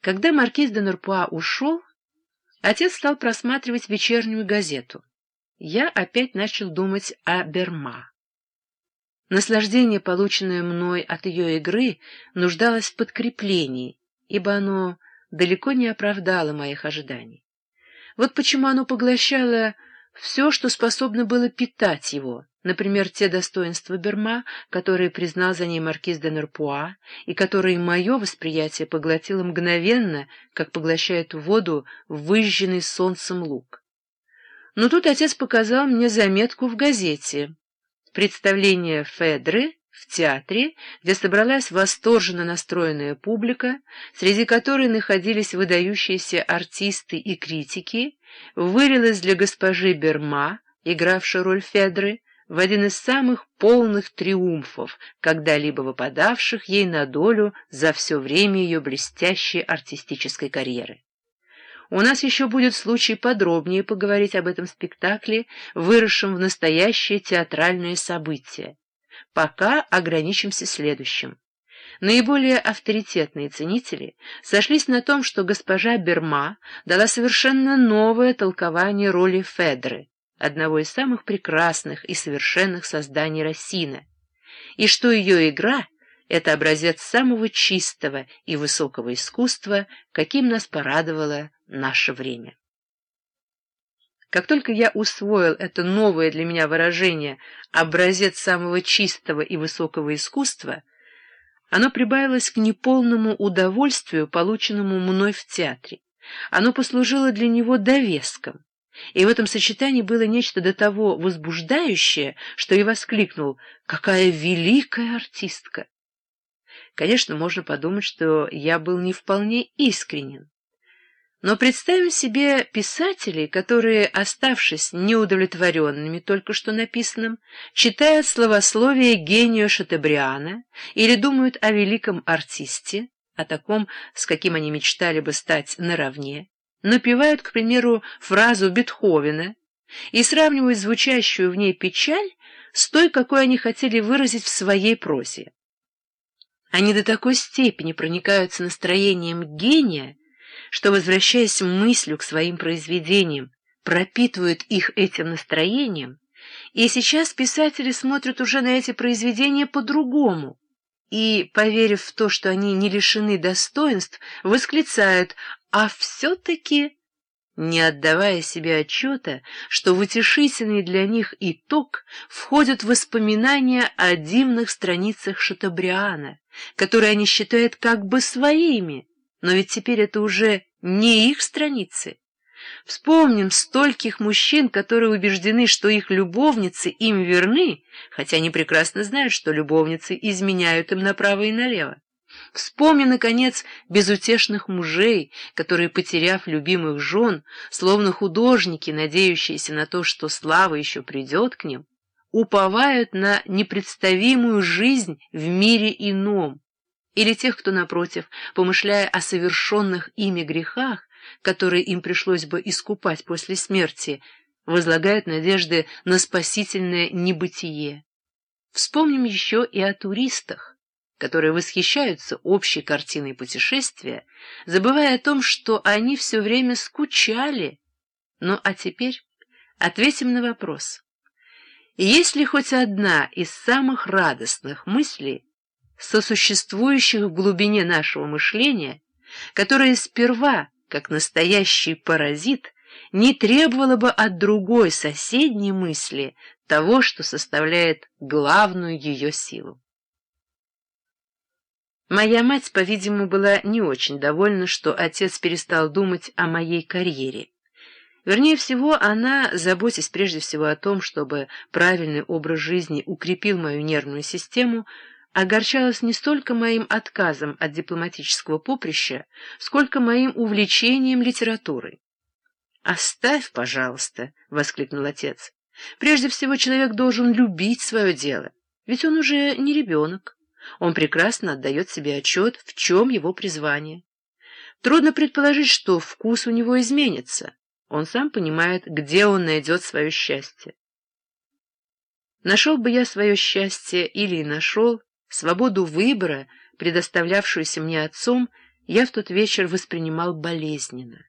Когда маркиз де Нурпуа ушел, отец стал просматривать вечернюю газету. Я опять начал думать о Берма. Наслаждение, полученное мной от ее игры, нуждалось в подкреплении, ибо оно далеко не оправдало моих ожиданий. Вот почему оно поглощало все, что способно было питать его, например, те достоинства Берма, которые признал за ней маркиз де Нерпуа, и которые мое восприятие поглотило мгновенно, как поглощает воду выжженный солнцем лук. Но тут отец показал мне заметку в газете. Представление Федры в театре, где собралась восторженно настроенная публика, среди которой находились выдающиеся артисты и критики, вылилось для госпожи Берма, игравшей роль Федры, в один из самых полных триумфов, когда-либо выпадавших ей на долю за все время ее блестящей артистической карьеры. У нас еще будет случай подробнее поговорить об этом спектакле, выросшем в настоящее театральное событие. Пока ограничимся следующим. Наиболее авторитетные ценители сошлись на том, что госпожа Берма дала совершенно новое толкование роли Федры, одного из самых прекрасных и совершенных созданий Рассина, и что ее игра — это образец самого чистого и высокого искусства, каким нас порадовало наше время. Как только я усвоил это новое для меня выражение «образец самого чистого и высокого искусства», оно прибавилось к неполному удовольствию, полученному мной в театре. Оно послужило для него довеском. И в этом сочетании было нечто до того возбуждающее, что я воскликнул «Какая великая артистка!». Конечно, можно подумать, что я был не вполне искренен. Но представим себе писателей, которые, оставшись неудовлетворенными только что написанным, читают словословие гения Шатебриана или думают о великом артисте, о таком, с каким они мечтали бы стать наравне, напевают, к примеру, фразу Бетховена и сравнивают звучащую в ней печаль с той, какой они хотели выразить в своей прозе. Они до такой степени проникаются настроением гения, что, возвращаясь мыслью к своим произведениям, пропитывают их этим настроением, и сейчас писатели смотрят уже на эти произведения по-другому, и, поверив в то, что они не лишены достоинств, восклицают а все-таки, не отдавая себе отчета, что в утешительный для них итог входят воспоминания о дивных страницах Шатабриана, которые они считают как бы своими, но ведь теперь это уже не их страницы. Вспомним стольких мужчин, которые убеждены, что их любовницы им верны, хотя они прекрасно знают, что любовницы изменяют им направо и налево. Вспомни, наконец, безутешных мужей, которые, потеряв любимых жен, словно художники, надеющиеся на то, что слава еще придет к ним, уповают на непредставимую жизнь в мире ином, или тех, кто, напротив, помышляя о совершенных ими грехах, которые им пришлось бы искупать после смерти, возлагают надежды на спасительное небытие. Вспомним еще и о туристах, которые восхищаются общей картиной путешествия, забывая о том, что они все время скучали. Ну а теперь ответим на вопрос. Есть ли хоть одна из самых радостных мыслей, сосуществующих в глубине нашего мышления, которая сперва, как настоящий паразит, не требовала бы от другой соседней мысли того, что составляет главную ее силу? Моя мать, по-видимому, была не очень довольна, что отец перестал думать о моей карьере. Вернее всего, она, заботясь прежде всего о том, чтобы правильный образ жизни укрепил мою нервную систему, огорчалась не столько моим отказом от дипломатического поприща, сколько моим увлечением литературой. «Оставь, пожалуйста», — воскликнул отец. «Прежде всего человек должен любить свое дело, ведь он уже не ребенок». Он прекрасно отдает себе отчет, в чем его призвание. Трудно предположить, что вкус у него изменится. Он сам понимает, где он найдет свое счастье. Нашел бы я свое счастье или нашел свободу выбора, предоставлявшуюся мне отцом, я в тот вечер воспринимал болезненно.